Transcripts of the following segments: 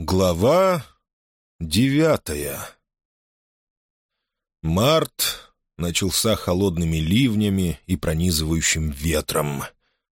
Глава девятая Март начался холодными ливнями и пронизывающим ветром.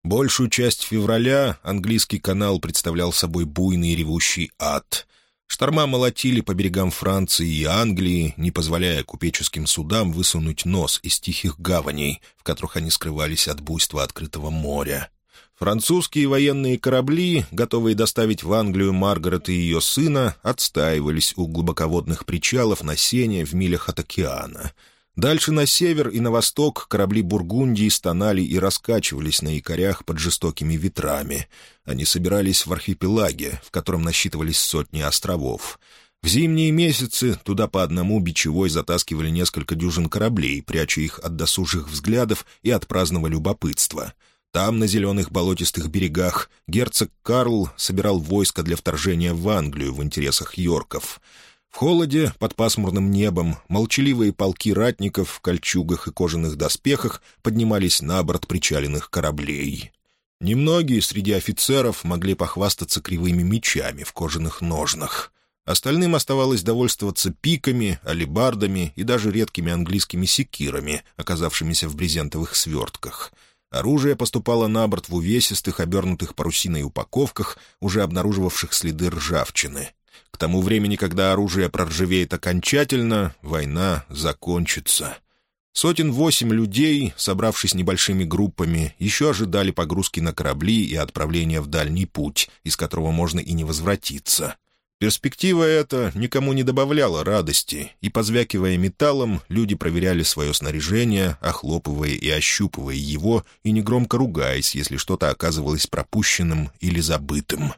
Большую часть февраля английский канал представлял собой буйный ревущий ад. Шторма молотили по берегам Франции и Англии, не позволяя купеческим судам высунуть нос из тихих гаваней, в которых они скрывались от буйства открытого моря. Французские военные корабли, готовые доставить в Англию Маргарет и ее сына, отстаивались у глубоководных причалов на Сене в милях от океана. Дальше на север и на восток корабли Бургундии стонали и раскачивались на якорях под жестокими ветрами. Они собирались в архипелаге, в котором насчитывались сотни островов. В зимние месяцы туда по одному бичевой затаскивали несколько дюжин кораблей, пряча их от досужих взглядов и от праздного любопытства — там, на зеленых болотистых берегах, герцог Карл собирал войско для вторжения в Англию в интересах Йорков. В холоде, под пасмурным небом, молчаливые полки ратников в кольчугах и кожаных доспехах поднимались на борт причаленных кораблей. Немногие среди офицеров могли похвастаться кривыми мечами в кожаных ножнах. Остальным оставалось довольствоваться пиками, алебардами и даже редкими английскими секирами, оказавшимися в брезентовых свертках — Оружие поступало на борт в увесистых, обернутых парусиной упаковках, уже обнаруживавших следы ржавчины. К тому времени, когда оружие проржавеет окончательно, война закончится. Сотен восемь людей, собравшись небольшими группами, еще ожидали погрузки на корабли и отправления в дальний путь, из которого можно и не возвратиться. Перспектива эта никому не добавляла радости, и, позвякивая металлом, люди проверяли свое снаряжение, охлопывая и ощупывая его, и негромко ругаясь, если что-то оказывалось пропущенным или забытым.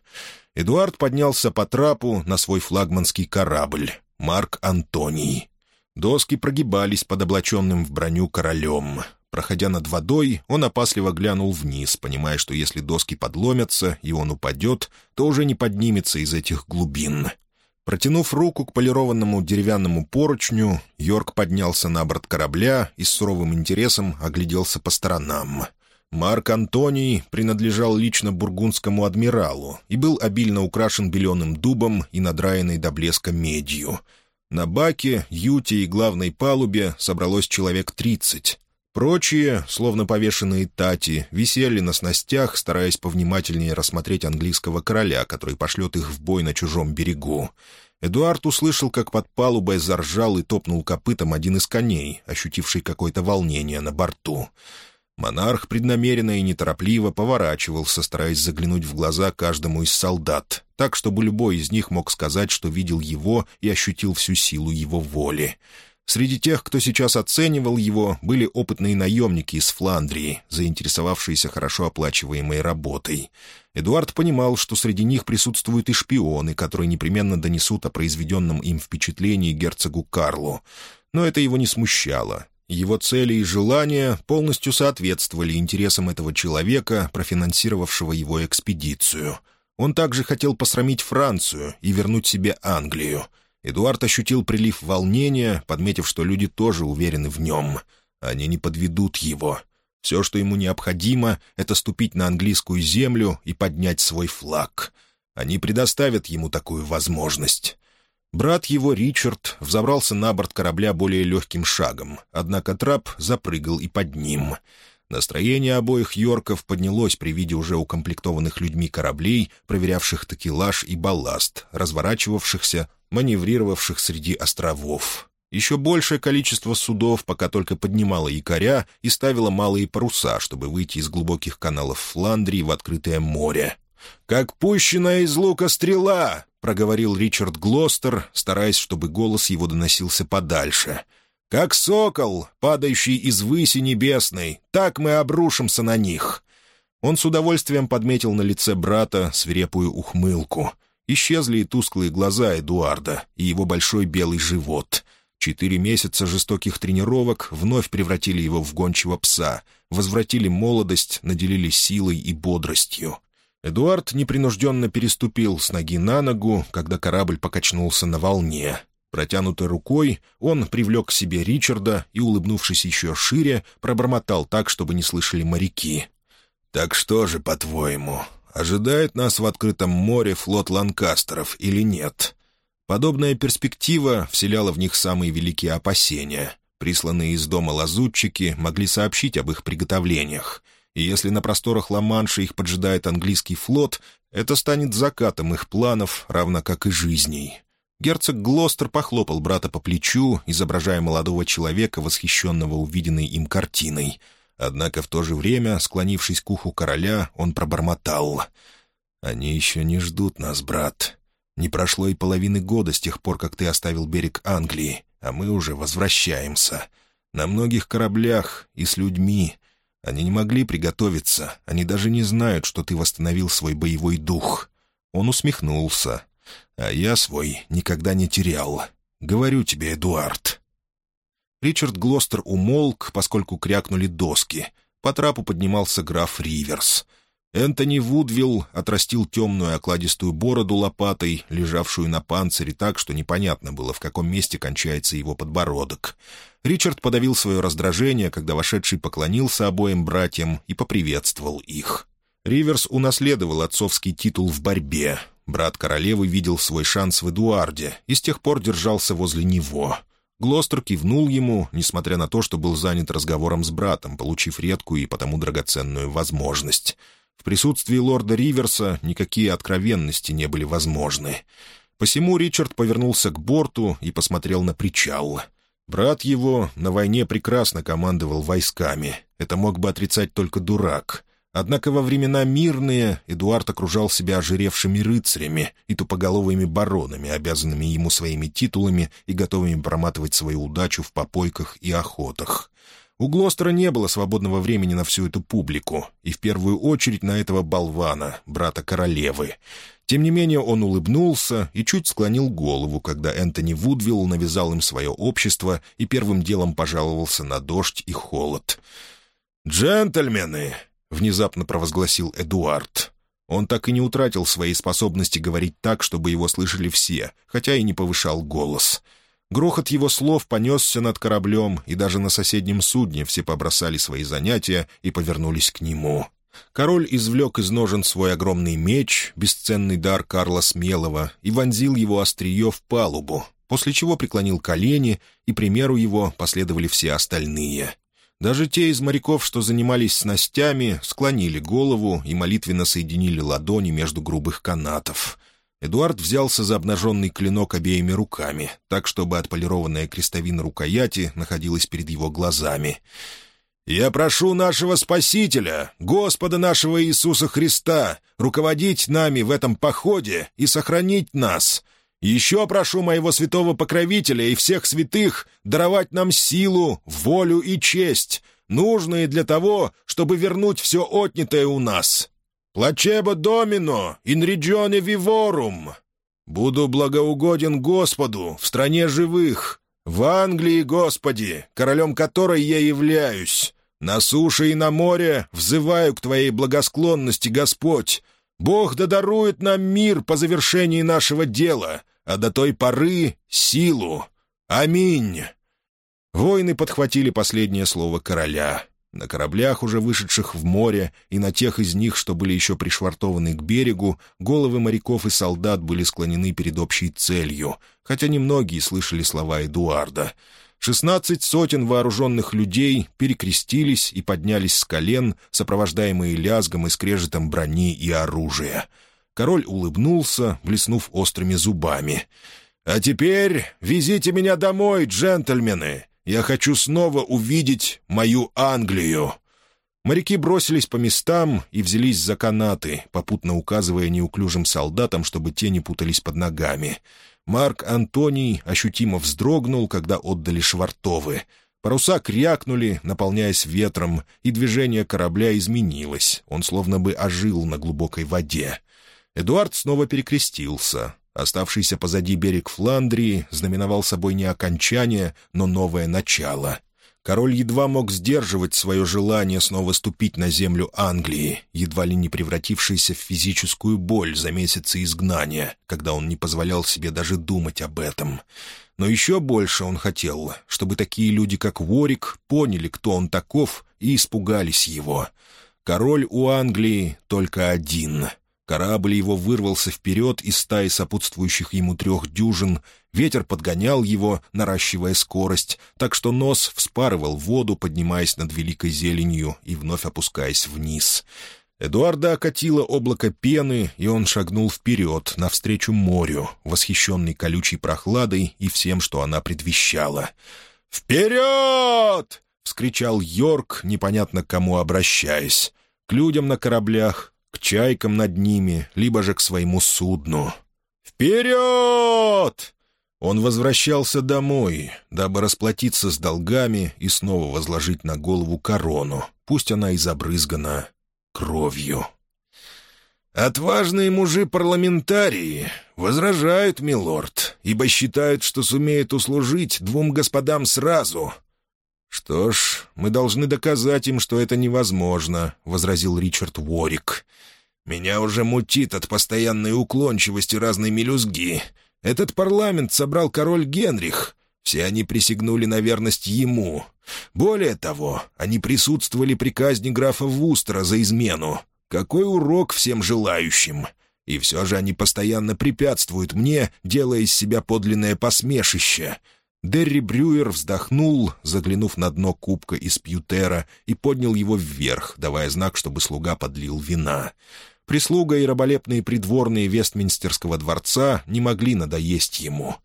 Эдуард поднялся по трапу на свой флагманский корабль «Марк Антоний». Доски прогибались под облаченным в броню королем. Проходя над водой, он опасливо глянул вниз, понимая, что если доски подломятся и он упадет, то уже не поднимется из этих глубин. Протянув руку к полированному деревянному поручню, Йорк поднялся на борт корабля и с суровым интересом огляделся по сторонам. Марк Антоний принадлежал лично бургундскому адмиралу и был обильно украшен беленым дубом и надраенной до блеска медью. На баке, юте и главной палубе собралось человек тридцать, Прочие, словно повешенные тати, висели на снастях, стараясь повнимательнее рассмотреть английского короля, который пошлет их в бой на чужом берегу. Эдуард услышал, как под палубой заржал и топнул копытом один из коней, ощутивший какое-то волнение на борту. Монарх преднамеренно и неторопливо поворачивался, стараясь заглянуть в глаза каждому из солдат, так, чтобы любой из них мог сказать, что видел его и ощутил всю силу его воли. Среди тех, кто сейчас оценивал его, были опытные наемники из Фландрии, заинтересовавшиеся хорошо оплачиваемой работой. Эдуард понимал, что среди них присутствуют и шпионы, которые непременно донесут о произведенном им впечатлении герцогу Карлу. Но это его не смущало. Его цели и желания полностью соответствовали интересам этого человека, профинансировавшего его экспедицию. Он также хотел посрамить Францию и вернуть себе Англию — Эдуард ощутил прилив волнения, подметив, что люди тоже уверены в нем. Они не подведут его. Все, что ему необходимо, — это ступить на английскую землю и поднять свой флаг. Они предоставят ему такую возможность. Брат его, Ричард, взобрался на борт корабля более легким шагом, однако трап запрыгал и под ним. Настроение обоих Йорков поднялось при виде уже укомплектованных людьми кораблей, проверявших такелаж и балласт, разворачивавшихся, маневрировавших среди островов. Еще большее количество судов пока только поднимало якоря и ставило малые паруса, чтобы выйти из глубоких каналов Фландрии в открытое море. «Как пущенная из лука стрела!» — проговорил Ричард Глостер, стараясь, чтобы голос его доносился подальше. «Как сокол, падающий из выси небесной, так мы обрушимся на них!» Он с удовольствием подметил на лице брата свирепую ухмылку — Исчезли и тусклые глаза Эдуарда, и его большой белый живот. Четыре месяца жестоких тренировок вновь превратили его в гончего пса, возвратили молодость, наделили силой и бодростью. Эдуард непринужденно переступил с ноги на ногу, когда корабль покачнулся на волне. Протянутой рукой он привлек к себе Ричарда и, улыбнувшись еще шире, пробормотал так, чтобы не слышали моряки. «Так что же, по-твоему, ожидает нас в открытом море флот ланкастеров или нет. Подобная перспектива вселяла в них самые великие опасения. Присланные из дома лазутчики могли сообщить об их приготовлениях. И если на просторах Ла-Манша их поджидает английский флот, это станет закатом их планов, равно как и жизней. Герцог Глостер похлопал брата по плечу, изображая молодого человека, восхищенного увиденной им картиной. Однако в то же время, склонившись к уху короля, он пробормотал. «Они еще не ждут нас, брат. Не прошло и половины года с тех пор, как ты оставил берег Англии, а мы уже возвращаемся. На многих кораблях и с людьми. Они не могли приготовиться, они даже не знают, что ты восстановил свой боевой дух». Он усмехнулся. «А я свой никогда не терял. Говорю тебе, Эдуард». Ричард Глостер умолк, поскольку крякнули доски. По трапу поднимался граф Риверс — Энтони Вудвилл отрастил темную окладистую бороду лопатой, лежавшую на панцире так, что непонятно было, в каком месте кончается его подбородок. Ричард подавил свое раздражение, когда вошедший поклонился обоим братьям и поприветствовал их. Риверс унаследовал отцовский титул в борьбе. Брат королевы видел свой шанс в Эдуарде и с тех пор держался возле него. Глостер кивнул ему, несмотря на то, что был занят разговором с братом, получив редкую и потому драгоценную возможность — в присутствии лорда Риверса никакие откровенности не были возможны. Посему Ричард повернулся к борту и посмотрел на причал. Брат его на войне прекрасно командовал войсками. Это мог бы отрицать только дурак. Однако во времена мирные Эдуард окружал себя ожиревшими рыцарями и тупоголовыми баронами, обязанными ему своими титулами и готовыми проматывать свою удачу в попойках и охотах. У Глостера не было свободного времени на всю эту публику, и в первую очередь на этого болвана, брата королевы. Тем не менее он улыбнулся и чуть склонил голову, когда Энтони Вудвилл навязал им свое общество и первым делом пожаловался на дождь и холод. «Джентльмены!» — внезапно провозгласил Эдуард. Он так и не утратил своей способности говорить так, чтобы его слышали все, хотя и не повышал голос — Грохот его слов понесся над кораблем, и даже на соседнем судне все побросали свои занятия и повернулись к нему. Король извлек из ножен свой огромный меч, бесценный дар Карла Смелого, и вонзил его острие в палубу, после чего преклонил колени, и примеру его последовали все остальные. Даже те из моряков, что занимались снастями, склонили голову и молитвенно соединили ладони между грубых канатов — Эдуард взялся за обнаженный клинок обеими руками, так, чтобы отполированная крестовина рукояти находилась перед его глазами. «Я прошу нашего Спасителя, Господа нашего Иисуса Христа, руководить нами в этом походе и сохранить нас. Еще прошу моего святого покровителя и всех святых даровать нам силу, волю и честь, нужные для того, чтобы вернуть все отнятое у нас. «Плачебо домино, ин регионе виворум». «Буду благоугоден Господу в стране живых, в Англии, Господи, королем которой я являюсь. На суше и на море взываю к Твоей благосклонности, Господь. Бог да дарует нам мир по завершении нашего дела, а до той поры — силу. Аминь». Воины подхватили последнее слово короля. На кораблях, уже вышедших в море, и на тех из них, что были еще пришвартованы к берегу, головы моряков и солдат были склонены перед общей целью, хотя немногие слышали слова Эдуарда. Шестнадцать сотен вооруженных людей перекрестились и поднялись с колен, сопровождаемые лязгом и скрежетом брони и оружия. Король улыбнулся, блеснув острыми зубами. «А теперь везите меня домой, джентльмены!» Я хочу снова увидеть мою Англию!» Моряки бросились по местам и взялись за канаты, попутно указывая неуклюжим солдатам, чтобы те не путались под ногами. Марк Антоний ощутимо вздрогнул, когда отдали швартовы. Паруса крякнули, наполняясь ветром, и движение корабля изменилось. Он словно бы ожил на глубокой воде. Эдуард снова перекрестился. Оставшийся позади берег Фландрии знаменовал собой не окончание, но новое начало. Король едва мог сдерживать свое желание снова ступить на землю Англии, едва ли не превратившейся в физическую боль за месяцы изгнания, когда он не позволял себе даже думать об этом. Но еще больше он хотел, чтобы такие люди, как Ворик, поняли, кто он таков, и испугались его. Король у Англии только один — Корабль его вырвался вперед из стаи сопутствующих ему трех дюжин, ветер подгонял его, наращивая скорость, так что нос вспарывал воду, поднимаясь над великой зеленью и вновь опускаясь вниз. Эдуарда окатило облако пены, и он шагнул вперед, навстречу морю, восхищенный колючей прохладой и всем, что она предвещала. «Вперед!» — вскричал Йорк, непонятно к кому обращаясь. К людям на кораблях, к чайкам над ними, либо же к своему судну. «Вперед!» Он возвращался домой, дабы расплатиться с долгами и снова возложить на голову корону, пусть она и забрызгана кровью. «Отважные мужи-парламентарии возражают, милорд, ибо считают, что сумеют услужить двум господам сразу». «Что ж, мы должны доказать им, что это невозможно», — возразил Ричард Уорик. «Меня уже мутит от постоянной уклончивости разной мелюзги. Этот парламент собрал король Генрих. Все они присягнули на верность ему. Более того, они присутствовали при казни графа Вустера за измену. Какой урок всем желающим! И все же они постоянно препятствуют мне, делая из себя подлинное посмешище». Дерри Брюер вздохнул, заглянув на дно кубка из пьютера, и поднял его вверх, давая знак, чтобы слуга подлил вина. Прислуга и раболепные придворные Вестминстерского дворца не могли надоесть ему.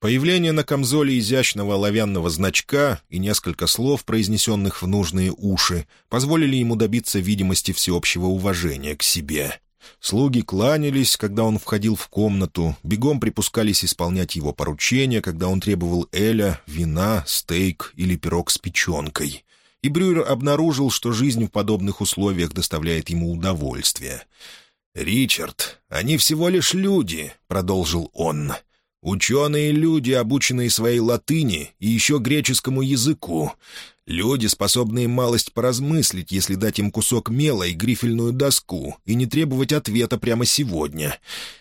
Появление на камзоле изящного оловянного значка и несколько слов, произнесенных в нужные уши, позволили ему добиться видимости всеобщего уважения к себе. Слуги кланялись, когда он входил в комнату, бегом припускались исполнять его поручения, когда он требовал эля, вина, стейк или пирог с печенкой. И Брюер обнаружил, что жизнь в подобных условиях доставляет ему удовольствие. «Ричард, они всего лишь люди», — продолжил он. Ученые люди, обученные своей латыни и еще греческому языку. Люди, способные малость поразмыслить, если дать им кусок мела и грифельную доску, и не требовать ответа прямо сегодня.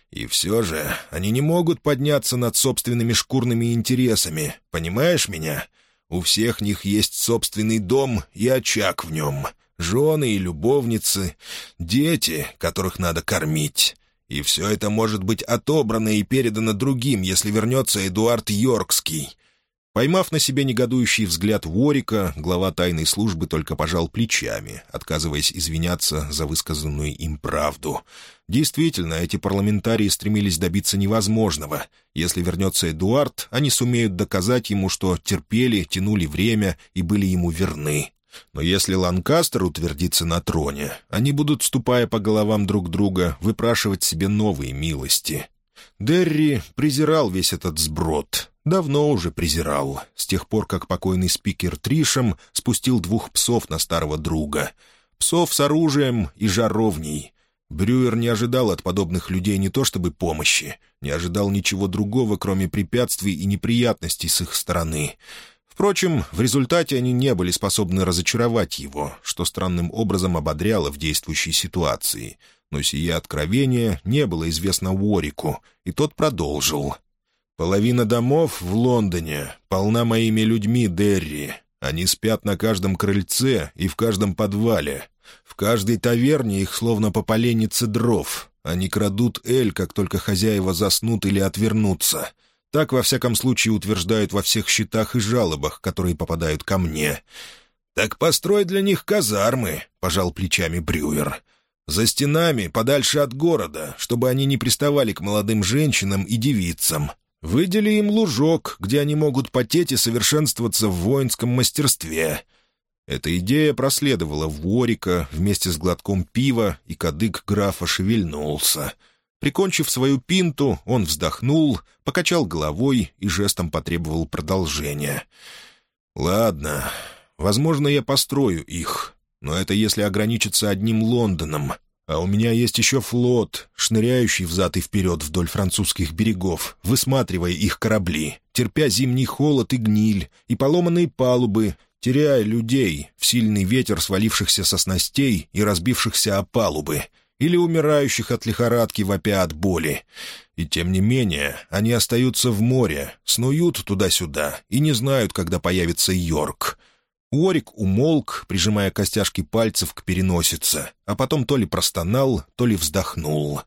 И все же они не могут подняться над собственными шкурными интересами. Понимаешь меня? У всех них есть собственный дом и очаг в нем, жены и любовницы, дети, которых надо кормить. И все это может быть отобрано и передано другим, если вернется Эдуард Йоркский». Поймав на себе негодующий взгляд Ворика, глава тайной службы только пожал плечами, отказываясь извиняться за высказанную им правду. Действительно, эти парламентарии стремились добиться невозможного. Если вернется Эдуард, они сумеют доказать ему, что терпели, тянули время и были ему верны. Но если Ланкастер утвердится на троне, они будут, ступая по головам друг друга, выпрашивать себе новые милости. Дерри презирал весь этот сброд. Давно уже презирал, с тех пор, как покойный спикер Тришем спустил двух псов на старого друга. Псов с оружием и жаровней. Брюер не ожидал от подобных людей не то чтобы помощи, не ожидал ничего другого, кроме препятствий и неприятностей с их стороны. Впрочем, в результате они не были способны разочаровать его, что странным образом ободряло в действующей ситуации. Но сие откровение не было известно Уорику, и тот продолжил. «Половина домов в Лондоне полна моими людьми, Дерри. Они спят на каждом крыльце и в каждом подвале. В каждой таверне их словно по поленнице дров. Они крадут эль, как только хозяева заснут или отвернутся. Так, во всяком случае, утверждают во всех счетах и жалобах, которые попадают ко мне. «Так построй для них казармы», — пожал плечами Брюер. «За стенами, подальше от города, чтобы они не приставали к молодым женщинам и девицам. Выдели им лужок, где они могут потеть и совершенствоваться в воинском мастерстве». Эта идея проследовала в Ворика вместе с глотком пива, и кадык графа шевельнулся — Прикончив свою пинту, он вздохнул, покачал головой и жестом потребовал продолжения. «Ладно, возможно, я построю их, но это если ограничиться одним Лондоном, а у меня есть еще флот, шныряющий взад и вперед вдоль французских берегов, высматривая их корабли, терпя зимний холод и гниль, и поломанные палубы, теряя людей в сильный ветер свалившихся со снастей и разбившихся о палубы — или умирающих от лихорадки вопя от боли. И тем не менее, они остаются в море, снуют туда-сюда и не знают, когда появится Йорк. Уорик умолк, прижимая костяшки пальцев к переносице, а потом то ли простонал, то ли вздохнул.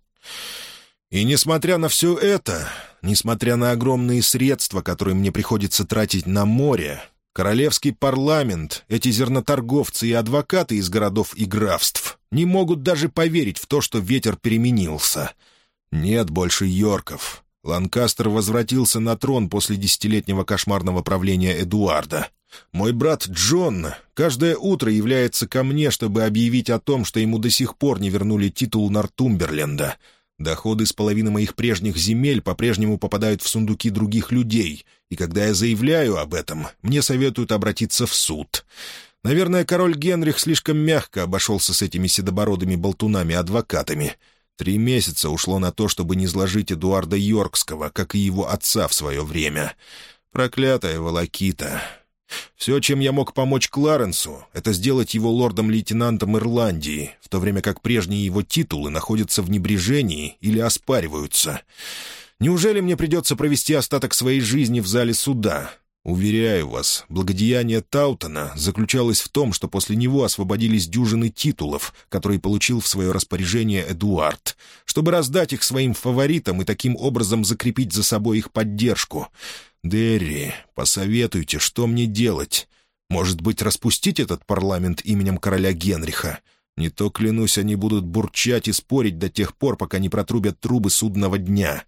«И несмотря на все это, несмотря на огромные средства, которые мне приходится тратить на море, королевский парламент, эти зерноторговцы и адвокаты из городов и графств не могут даже поверить в то, что ветер переменился. Нет больше Йорков. Ланкастер возвратился на трон после десятилетнего кошмарного правления Эдуарда. Мой брат Джон каждое утро является ко мне, чтобы объявить о том, что ему до сих пор не вернули титул Нортумберленда. Доходы с половины моих прежних земель по-прежнему попадают в сундуки других людей, и когда я заявляю об этом, мне советуют обратиться в суд. Наверное, король Генрих слишком мягко обошелся с этими седобородыми болтунами-адвокатами. Три месяца ушло на то, чтобы не сложить Эдуарда Йоркского, как и его отца в свое время. Проклятая волокита. Все, чем я мог помочь Кларенсу, это сделать его лордом-лейтенантом Ирландии, в то время как прежние его титулы находятся в небрежении или оспариваются. Неужели мне придется провести остаток своей жизни в зале суда? Уверяю вас, благодеяние Таутона заключалось в том, что после него освободились дюжины титулов, которые получил в свое распоряжение Эдуард, чтобы раздать их своим фаворитам и таким образом закрепить за собой их поддержку. «Дерри, посоветуйте, что мне делать? Может быть, распустить этот парламент именем короля Генриха? Не то, клянусь, они будут бурчать и спорить до тех пор, пока не протрубят трубы судного дня.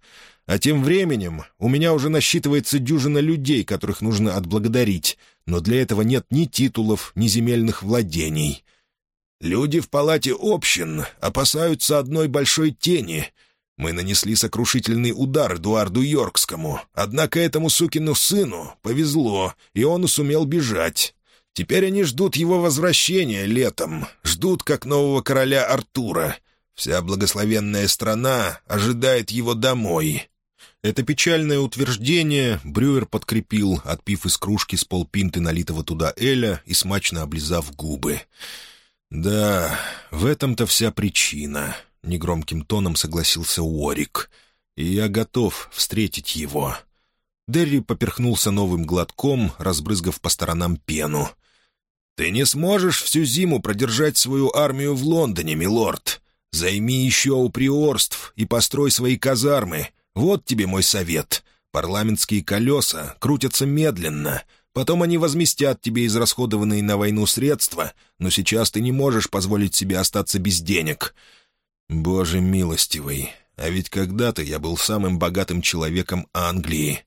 А тем временем у меня уже насчитывается дюжина людей, которых нужно отблагодарить, но для этого нет ни титулов, ни земельных владений». «Люди в палате общин опасаются одной большой тени», мы нанесли сокрушительный удар Эдуарду Йоркскому, однако этому сукину сыну повезло, и он сумел бежать. Теперь они ждут его возвращения летом, ждут как нового короля Артура. Вся благословенная страна ожидает его домой». Это печальное утверждение Брюер подкрепил, отпив из кружки с полпинты налитого туда Эля и смачно облизав губы. «Да, в этом-то вся причина. — негромким тоном согласился Уорик. «И я готов встретить его». Дерри поперхнулся новым глотком, разбрызгав по сторонам пену. «Ты не сможешь всю зиму продержать свою армию в Лондоне, милорд. Займи еще у приорств и построй свои казармы. Вот тебе мой совет. Парламентские колеса крутятся медленно». Потом они возместят тебе израсходованные на войну средства, но сейчас ты не можешь позволить себе остаться без денег. Боже милостивый, а ведь когда-то я был самым богатым человеком Англии.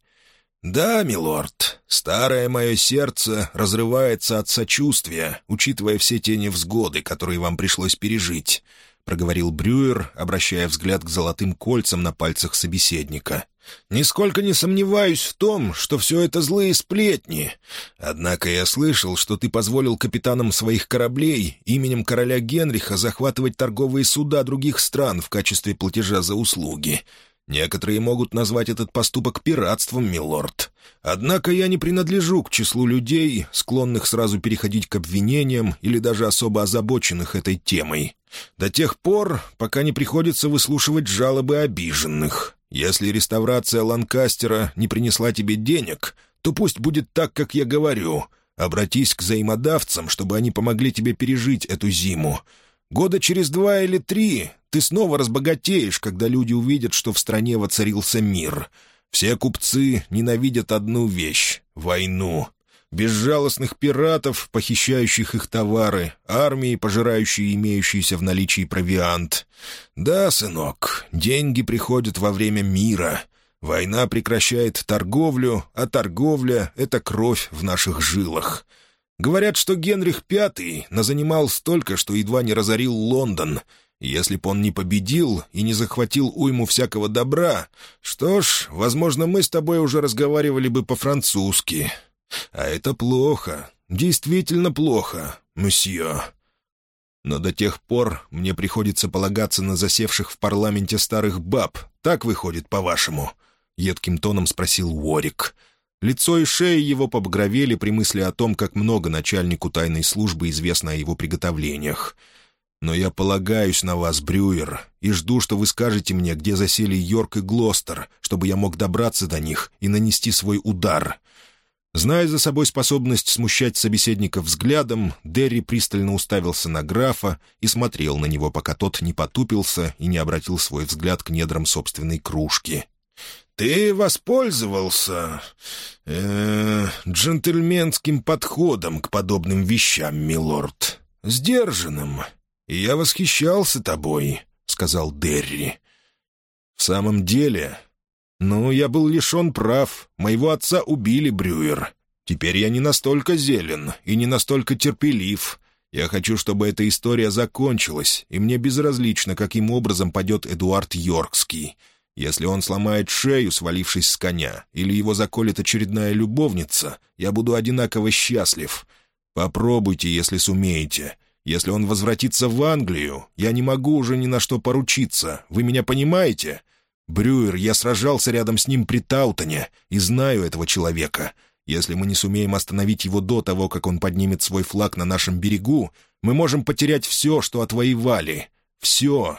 Да, милорд, старое мое сердце разрывается от сочувствия, учитывая все те невзгоды, которые вам пришлось пережить. — проговорил Брюер, обращая взгляд к золотым кольцам на пальцах собеседника. «Нисколько не сомневаюсь в том, что все это злые сплетни. Однако я слышал, что ты позволил капитанам своих кораблей именем короля Генриха захватывать торговые суда других стран в качестве платежа за услуги. Некоторые могут назвать этот поступок пиратством, милорд. Однако я не принадлежу к числу людей, склонных сразу переходить к обвинениям или даже особо озабоченных этой темой. До тех пор, пока не приходится выслушивать жалобы обиженных. Если реставрация Ланкастера не принесла тебе денег, то пусть будет так, как я говорю. Обратись к взаимодавцам, чтобы они помогли тебе пережить эту зиму. Года через два или три ты снова разбогатеешь, когда люди увидят, что в стране воцарился мир. Все купцы ненавидят одну вещь — войну. Безжалостных пиратов, похищающих их товары, армии, пожирающие имеющийся в наличии провиант. Да, сынок, деньги приходят во время мира. Война прекращает торговлю, а торговля — это кровь в наших жилах. Говорят, что Генрих V назанимал столько, что едва не разорил Лондон. Если б он не победил и не захватил уйму всякого добра, что ж, возможно, мы с тобой уже разговаривали бы по-французски. А это плохо, действительно плохо, месье. Но до тех пор мне приходится полагаться на засевших в парламенте старых баб. Так выходит, по-вашему?» — едким тоном спросил Уорик. — Лицо и шея его побагровели при мысли о том, как много начальнику тайной службы известно о его приготовлениях. «Но я полагаюсь на вас, Брюер, и жду, что вы скажете мне, где засели Йорк и Глостер, чтобы я мог добраться до них и нанести свой удар». Зная за собой способность смущать собеседника взглядом, Дерри пристально уставился на графа и смотрел на него, пока тот не потупился и не обратил свой взгляд к недрам собственной кружки. «Ты воспользовался э, джентльменским подходом к подобным вещам, милорд. Сдержанным. И я восхищался тобой», — сказал Дерри. «В самом деле, «Ну, я был лишен прав. Моего отца убили, Брюер. Теперь я не настолько зелен и не настолько терпелив. Я хочу, чтобы эта история закончилась, и мне безразлично, каким образом падет Эдуард Йоркский. Если он сломает шею, свалившись с коня, или его заколет очередная любовница, я буду одинаково счастлив. Попробуйте, если сумеете. Если он возвратится в Англию, я не могу уже ни на что поручиться. Вы меня понимаете?» Брюер, я сражался рядом с ним при Таутоне и знаю этого человека. Если мы не сумеем остановить его до того, как он поднимет свой флаг на нашем берегу, мы можем потерять все, что отвоевали. Все.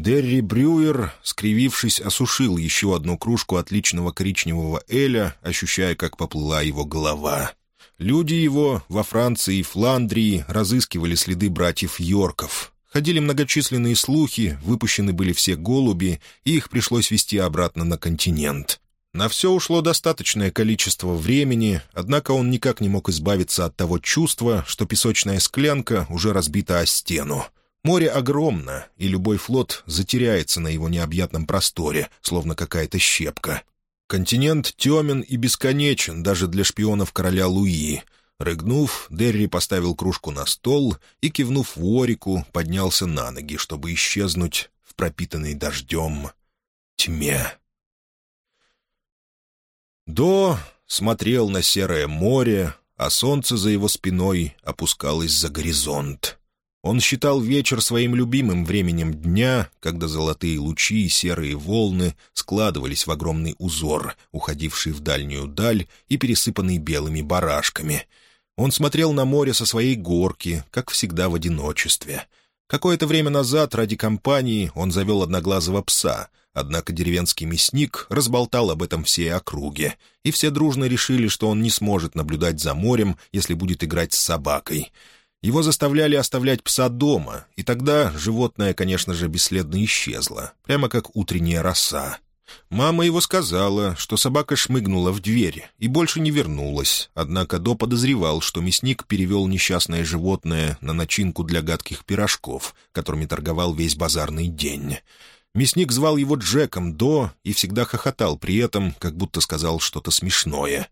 Дерри Брюер, скривившись, осушил еще одну кружку отличного коричневого эля, ощущая, как поплыла его голова. Люди его во Франции и Фландрии разыскивали следы братьев Йорков. Ходили многочисленные слухи, выпущены были все голуби, и их пришлось вести обратно на континент. На все ушло достаточное количество времени, однако он никак не мог избавиться от того чувства, что песочная склянка уже разбита о стену. Море огромно, и любой флот затеряется на его необъятном просторе, словно какая-то щепка. Континент темен и бесконечен даже для шпионов короля Луи — Рыгнув, Дерри поставил кружку на стол и, кивнув Ворику, поднялся на ноги, чтобы исчезнуть в пропитанной дождем тьме. До смотрел на серое море, а солнце за его спиной опускалось за горизонт. Он считал вечер своим любимым временем дня, когда золотые лучи и серые волны складывались в огромный узор, уходивший в дальнюю даль и пересыпанный белыми барашками — он смотрел на море со своей горки, как всегда в одиночестве. Какое-то время назад ради компании он завел одноглазого пса, однако деревенский мясник разболтал об этом всей округе, и все дружно решили, что он не сможет наблюдать за морем, если будет играть с собакой. Его заставляли оставлять пса дома, и тогда животное, конечно же, бесследно исчезло, прямо как утренняя роса. Мама его сказала, что собака шмыгнула в дверь и больше не вернулась, однако До подозревал, что мясник перевел несчастное животное на начинку для гадких пирожков, которыми торговал весь базарный день. Мясник звал его Джеком До и всегда хохотал при этом, как будто сказал что-то смешное.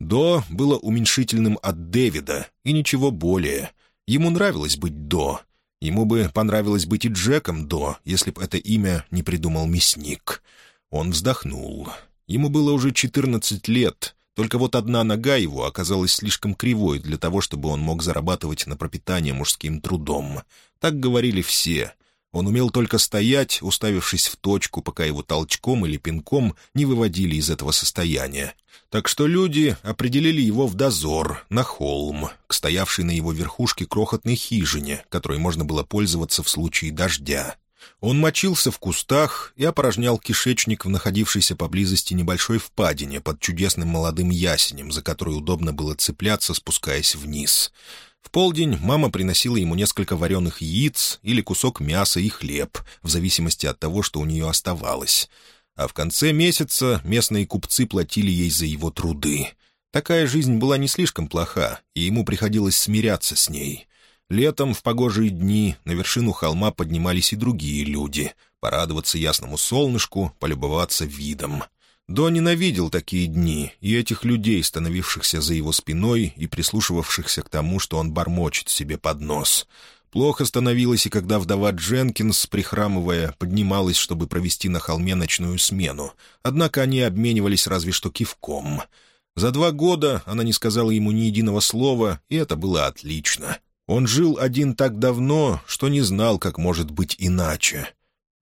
До было уменьшительным от Дэвида и ничего более. Ему нравилось быть До. Ему бы понравилось быть и Джеком До, если бы это имя не придумал мясник. Он вздохнул. Ему было уже четырнадцать лет, только вот одна нога его оказалась слишком кривой для того, чтобы он мог зарабатывать на пропитание мужским трудом. Так говорили все. Он умел только стоять, уставившись в точку, пока его толчком или пинком не выводили из этого состояния. Так что люди определили его в дозор, на холм, к стоявшей на его верхушке крохотной хижине, которой можно было пользоваться в случае дождя. Он мочился в кустах и опорожнял кишечник в находившейся поблизости небольшой впадине под чудесным молодым ясенем, за который удобно было цепляться, спускаясь вниз. В полдень мама приносила ему несколько вареных яиц или кусок мяса и хлеб, в зависимости от того, что у нее оставалось. А в конце месяца местные купцы платили ей за его труды. Такая жизнь была не слишком плоха, и ему приходилось смиряться с ней. Летом в погожие дни на вершину холма поднимались и другие люди, порадоваться ясному солнышку, полюбоваться видом. До ненавидел такие дни и этих людей, становившихся за его спиной и прислушивавшихся к тому, что он бормочет себе под нос. Плохо становилось и когда вдова Дженкинс, прихрамывая, поднималась, чтобы провести на холме ночную смену. Однако они обменивались разве что кивком. За два года она не сказала ему ни единого слова, и это было отлично. Он жил один так давно, что не знал, как может быть иначе.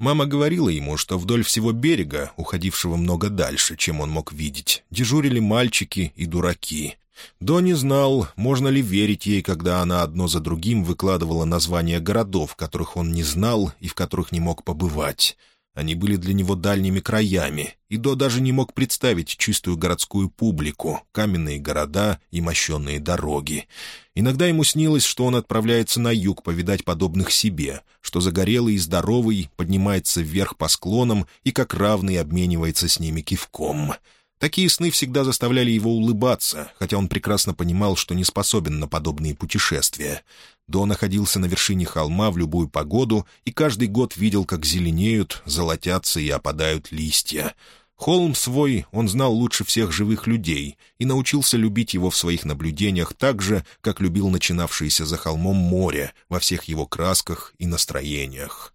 Мама говорила ему, что вдоль всего берега, уходившего много дальше, чем он мог видеть, дежурили мальчики и дураки. До не знал, можно ли верить ей, когда она одно за другим выкладывала названия городов, которых он не знал и в которых не мог побывать. Они были для него дальними краями, и До даже не мог представить чистую городскую публику, каменные города и мощенные дороги. Иногда ему снилось, что он отправляется на юг повидать подобных себе, что загорелый и здоровый поднимается вверх по склонам и как равный обменивается с ними кивком — Такие сны всегда заставляли его улыбаться, хотя он прекрасно понимал, что не способен на подобные путешествия. До находился на вершине холма в любую погоду и каждый год видел, как зеленеют, золотятся и опадают листья. Холм свой он знал лучше всех живых людей и научился любить его в своих наблюдениях так же, как любил начинавшееся за холмом море во всех его красках и настроениях.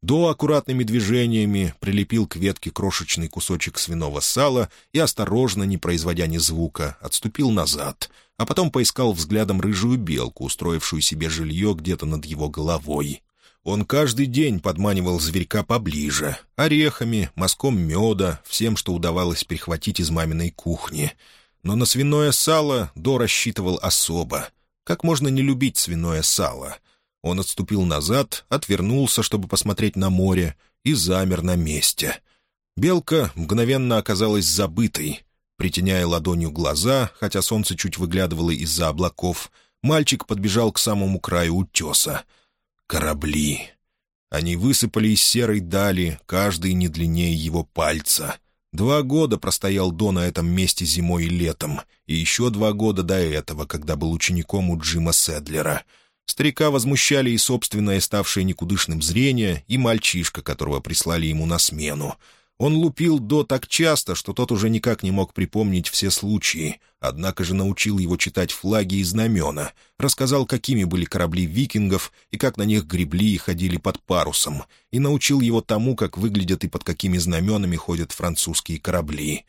До аккуратными движениями прилепил к ветке крошечный кусочек свиного сала и, осторожно, не производя ни звука, отступил назад, а потом поискал взглядом рыжую белку, устроившую себе жилье где-то над его головой. Он каждый день подманивал зверька поближе, орехами, мазком меда, всем, что удавалось перехватить из маминой кухни. Но на свиное сало До рассчитывал особо. Как можно не любить свиное сало — он отступил назад, отвернулся, чтобы посмотреть на море, и замер на месте. Белка мгновенно оказалась забытой. Притеняя ладонью глаза, хотя солнце чуть выглядывало из-за облаков, мальчик подбежал к самому краю утеса. Корабли. Они высыпали из серой дали, каждый не длиннее его пальца. Два года простоял До на этом месте зимой и летом, и еще два года до этого, когда был учеником у Джима Седлера — Старика возмущали и собственное ставшее никудышным зрение, и мальчишка, которого прислали ему на смену. Он лупил До так часто, что тот уже никак не мог припомнить все случаи, однако же научил его читать флаги и знамена, рассказал, какими были корабли викингов и как на них гребли и ходили под парусом, и научил его тому, как выглядят и под какими знаменами ходят французские корабли.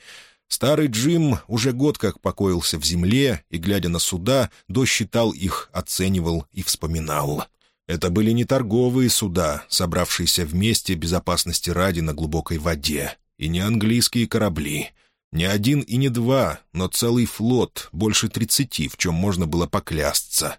Старый Джим уже год как покоился в земле, и, глядя на суда, досчитал их, оценивал и вспоминал. Это были не торговые суда, собравшиеся вместе безопасности ради на глубокой воде, и не английские корабли. Не один и не два, но целый флот, больше тридцати, в чем можно было поклясться.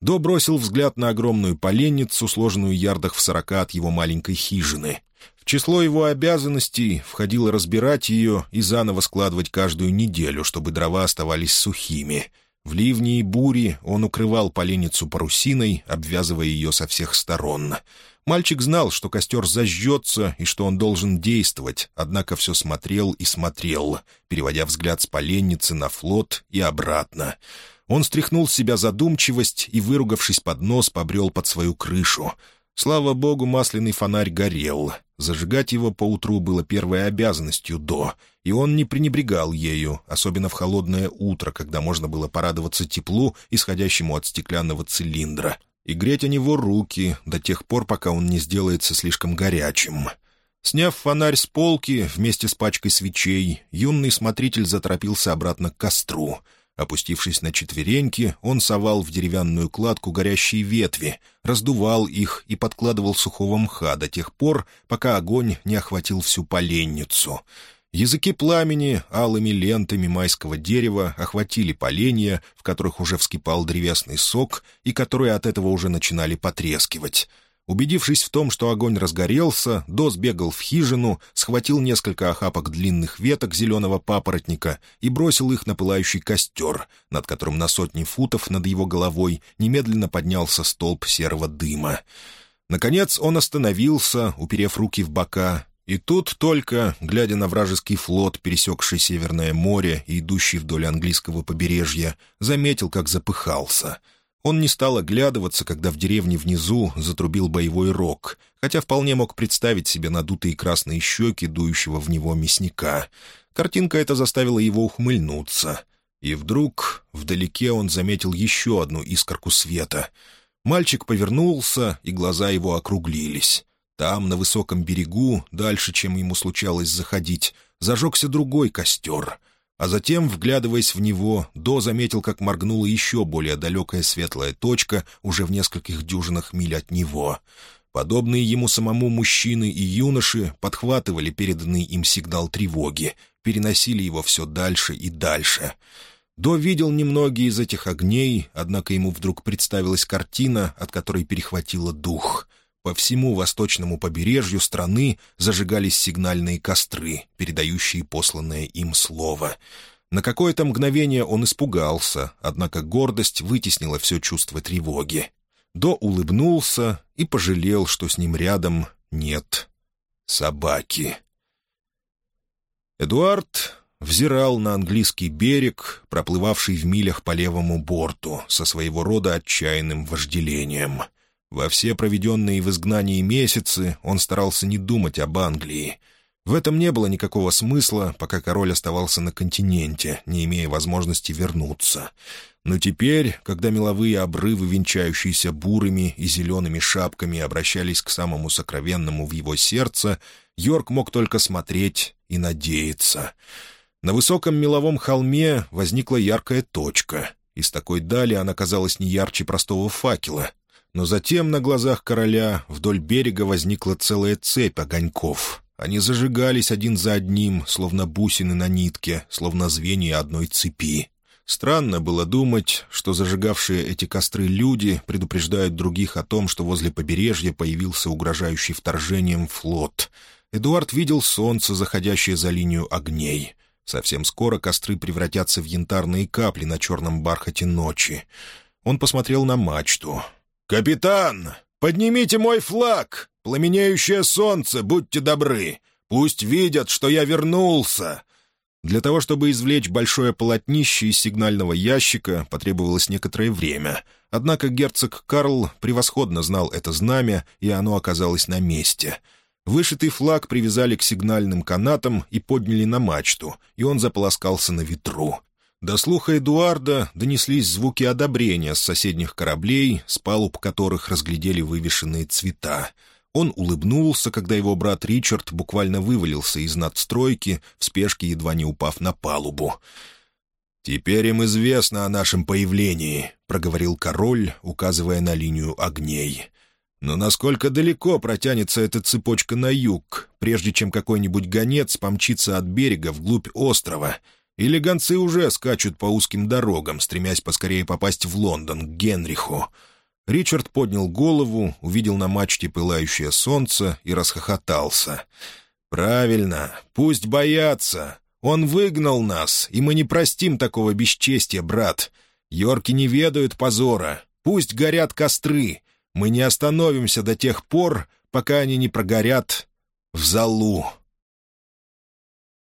До бросил взгляд на огромную поленницу, сложенную ярдах в сорока от его маленькой хижины, в число его обязанностей входило разбирать ее и заново складывать каждую неделю, чтобы дрова оставались сухими. В ливни и бури он укрывал поленницу парусиной, обвязывая ее со всех сторон. Мальчик знал, что костер зажжется и что он должен действовать, однако все смотрел и смотрел, переводя взгляд с поленницы на флот и обратно. Он стряхнул с себя задумчивость и, выругавшись под нос, побрел под свою крышу. Слава богу, масляный фонарь горел. Зажигать его поутру было первой обязанностью до, и он не пренебрегал ею, особенно в холодное утро, когда можно было порадоваться теплу, исходящему от стеклянного цилиндра, и греть о него руки до тех пор, пока он не сделается слишком горячим. Сняв фонарь с полки вместе с пачкой свечей, юный смотритель заторопился обратно к костру — Опустившись на четвереньки, он совал в деревянную кладку горящие ветви, раздувал их и подкладывал сухого мха до тех пор, пока огонь не охватил всю поленницу. Языки пламени алыми лентами майского дерева охватили поленья, в которых уже вскипал древесный сок и которые от этого уже начинали потрескивать — Убедившись в том, что огонь разгорелся, Дос бегал в хижину, схватил несколько охапок длинных веток зеленого папоротника и бросил их на пылающий костер, над которым на сотни футов над его головой немедленно поднялся столб серого дыма. Наконец он остановился, уперев руки в бока, и тут только, глядя на вражеский флот, пересекший Северное море и идущий вдоль английского побережья, заметил, как запыхался — он не стал оглядываться, когда в деревне внизу затрубил боевой рог, хотя вполне мог представить себе надутые красные щеки дующего в него мясника. Картинка эта заставила его ухмыльнуться. И вдруг вдалеке он заметил еще одну искорку света. Мальчик повернулся, и глаза его округлились. Там, на высоком берегу, дальше, чем ему случалось заходить, зажегся другой костер — а затем, вглядываясь в него, До заметил, как моргнула еще более далекая светлая точка уже в нескольких дюжинах миль от него. Подобные ему самому мужчины и юноши подхватывали переданный им сигнал тревоги, переносили его все дальше и дальше. До видел немногие из этих огней, однако ему вдруг представилась картина, от которой перехватило дух. По всему восточному побережью страны зажигались сигнальные костры, передающие посланное им слово. На какое-то мгновение он испугался, однако гордость вытеснила все чувство тревоги. До улыбнулся и пожалел, что с ним рядом нет собаки. Эдуард взирал на английский берег, проплывавший в милях по левому борту, со своего рода отчаянным вожделением. Во все проведенные в изгнании месяцы он старался не думать об Англии. В этом не было никакого смысла, пока король оставался на континенте, не имея возможности вернуться. Но теперь, когда меловые обрывы, венчающиеся бурыми и зелеными шапками, обращались к самому сокровенному в его сердце, Йорк мог только смотреть и надеяться — на высоком меловом холме возникла яркая точка. Из такой дали она казалась не ярче простого факела. Но затем на глазах короля вдоль берега возникла целая цепь огоньков. Они зажигались один за одним, словно бусины на нитке, словно звенья одной цепи. Странно было думать, что зажигавшие эти костры люди предупреждают других о том, что возле побережья появился угрожающий вторжением флот. Эдуард видел солнце, заходящее за линию огней. Совсем скоро костры превратятся в янтарные капли на черном бархате ночи. Он посмотрел на мачту. «Капитан, поднимите мой флаг! Пламенеющее солнце, будьте добры! Пусть видят, что я вернулся!» Для того, чтобы извлечь большое полотнище из сигнального ящика, потребовалось некоторое время. Однако герцог Карл превосходно знал это знамя, и оно оказалось на месте — Вышитый флаг привязали к сигнальным канатам и подняли на мачту, и он заполоскался на ветру. До слуха Эдуарда донеслись звуки одобрения с соседних кораблей, с палуб которых разглядели вывешенные цвета. Он улыбнулся, когда его брат Ричард буквально вывалился из надстройки, в спешке едва не упав на палубу. «Теперь им известно о нашем появлении», — проговорил король, указывая на линию огней. Но насколько далеко протянется эта цепочка на юг, прежде чем какой-нибудь гонец помчится от берега вглубь острова? Или гонцы уже скачут по узким дорогам, стремясь поскорее попасть в Лондон, к Генриху? Ричард поднял голову, увидел на мачте пылающее солнце и расхохотался. «Правильно, пусть боятся. Он выгнал нас, и мы не простим такого бесчестия, брат. Йорки не ведают позора. Пусть горят костры. Мы не остановимся до тех пор, пока они не прогорят в залу.